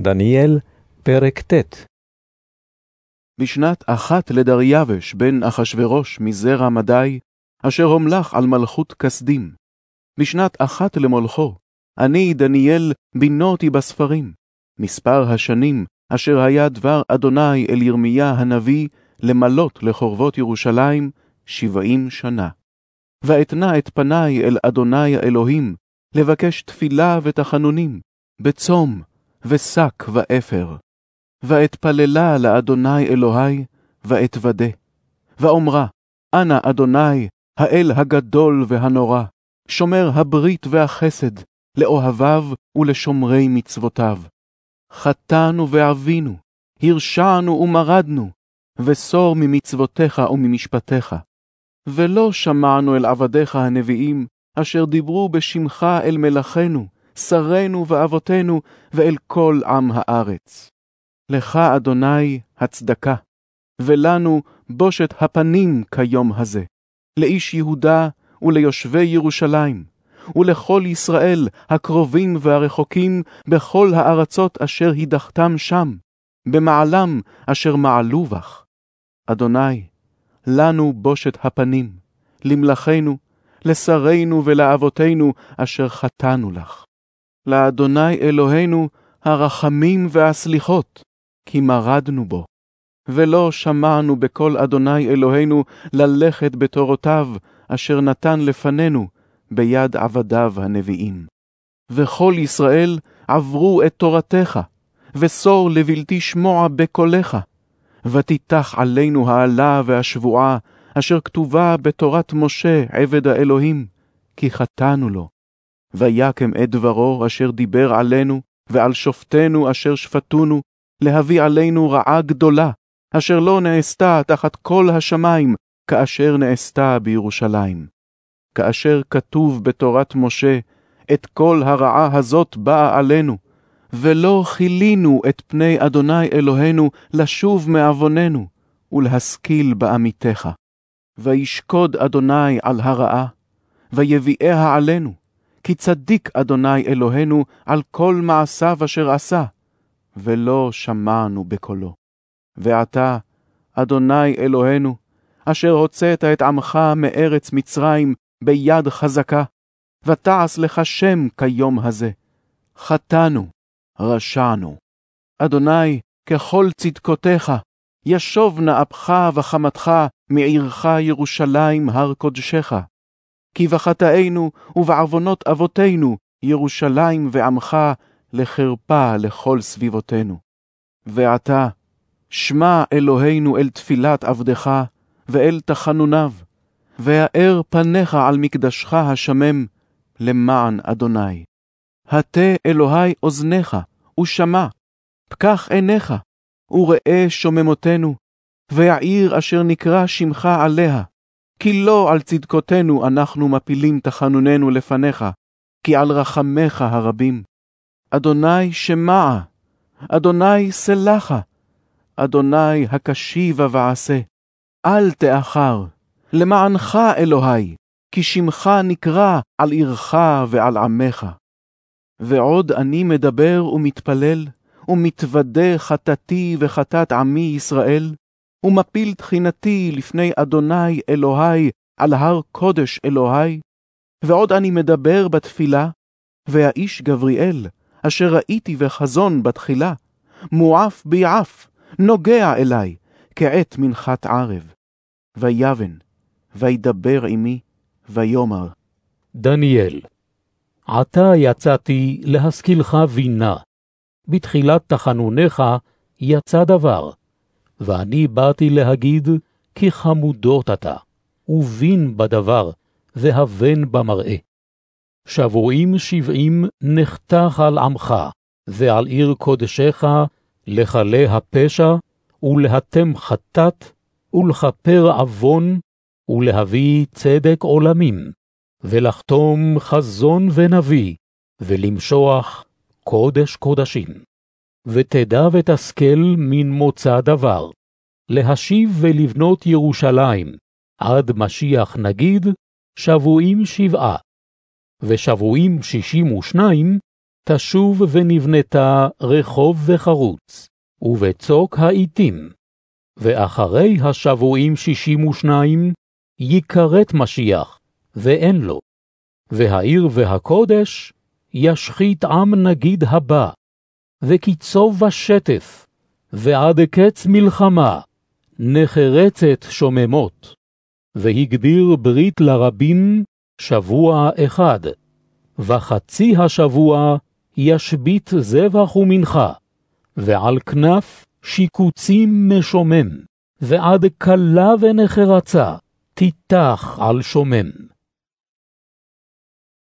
דניאל, פרק ט' בשנת אחת לדריווש בן אחשורוש מזרע מדי, אשר הומלך על מלכות כסדים. בשנת אחת למולכו, אני דניאל בינותי בספרים. מספר השנים אשר היה דבר אדוני אל ירמיה הנביא למלות לחורבות ירושלים שבעים שנה. ואתנה את פניי אל אדוני האלוהים, לבקש תפילה ותחנונים, בצום, ושק ואפר. ואתפללה לאדוני אלוהי, ואתוודה. ואומרה, אנא אדוני, האל הגדול והנורא, שומר הברית והחסד, לאוהביו ולשומרי מצוותיו. חטאנו ועווינו, הרשענו ומרדנו, וסור ממצוותיך וממשפטיך. ולא שמענו אל עבדיך הנביאים, אשר דיברו בשמך אל מלאכינו, שרינו ואבותינו, ואל כל עם הארץ. לך, אדוני, הצדקה, ולנו בושת הפנים כיום הזה, לאיש יהודה וליושבי ירושלים, ולכל ישראל הקרובים והרחוקים בכל הארצות אשר הדחתם שם, במעלם אשר מעלו בך. אדוני, לנו בושת הפנים, למלאכינו, לשרינו ולאבותינו אשר חטאנו לך. לאדוני אלוהינו הרחמים והסליחות, כי מרדנו בו. ולא שמענו בקול אדוני אלוהינו ללכת בתורותיו, אשר נתן לפנינו ביד עבדיו הנביאים. וכל ישראל עברו את תורתך, וסור לבלתי שמוע בקולך. ותיתח עלינו העלה והשבועה, אשר כתובה בתורת משה עבד האלוהים, כי חטאנו לו. ויקם את דברו אשר דיבר עלינו, ועל שופטינו אשר שפטונו, להביא עלינו רעה גדולה, אשר לא נעשתה תחת כל השמיים, כאשר נעשתה בירושלים. כאשר כתוב בתורת משה, את כל הרעה הזאת באה עלינו, ולא כילינו את פני אדוני אלוהינו לשוב מעווננו, ולהשכיל בעמיתך. וישקוד אדוני על הרעה, ויביאיה עלינו, כי צדיק אדוני אלוהינו על כל מעשיו אשר עשה, ולא שמענו בקולו. ועתה, אדוני אלוהינו, אשר הוצאת את עמך מארץ מצרים ביד חזקה, ותעש לך שם כיום הזה. חטאנו, רשענו. אדוני, ככל צדקותיך, ישוב נא אפך וחמתך מעירך ירושלים הר קודשך. כי בחטאינו ובעוונות אבותינו ירושלים ועמך לחרפה לכל סביבותינו. ועתה, שמע אלוהינו אל תפילת עבדך ואל תחנוניו, והאר פניך על מקדשך השמם, למען אדוני. הטה אלוהי אוזניך, ושמע, פקח עיניך, וראה שוממותנו, והעיר אשר נקרא שמך עליה, כי לא על צדקותינו אנחנו מפילים תחנוננו לפניך, כי על רחמך הרבים. אדוני שמעה, אדוני סלחה, אדוני הקשיבה ועשה, אל תאחר, למענך אלוהי, כי שמך נקרא על עירך ועל עמך. ועוד אני מדבר ומתפלל, ומתוודה חטאתי וחטאת עמי ישראל, ומפיל תחינתי לפני אדוני אלוהי על הר קודש אלוהי, ועוד אני מדבר בתפילה, והאיש גבריאל, אשר ראיתי בחזון בתחילה, מועף ביעף, נוגע אלי, כעת מנחת ערב. ויבן, וידבר עמי, ויאמר. דניאל, עתה יצאתי להשכילך בינה. בתחילת תחנוניך יצא דבר, ואני באתי להגיד כי חמודות אתה, ובין בדבר, והבן במראה. שבועים שבעים נחתך על עמך, ועל עיר קודשך לכלה הפשע, ולהתם חטאת, ולכפר עוון, ולהביא צדק עולמים, ולחתום חזון ונביא, ולמשוח קודש קודשים. ותדע ותשכל מן מוצא דבר, להשיב ולבנות ירושלים, עד משיח נגיד, שבועים שבעה, ושבועים שישים ושניים, תשוב ונבנתה רחוב וחרוץ, ובצוק העתים. ואחרי השבועים שישים ושניים, יכרת משיח, ואין לו. והעיר והקודש ישחית עם נגיד הבא, וקיצוב ושטף, ועד קץ מלחמה, נחרצת שוממות. והגדיר ברית לרבים שבוע אחד, וחצי השבוע ישבית זבח ומנחה, ועל כנף שיקוצים משומם, ועד כלה ונחרצה תיתח על שומם.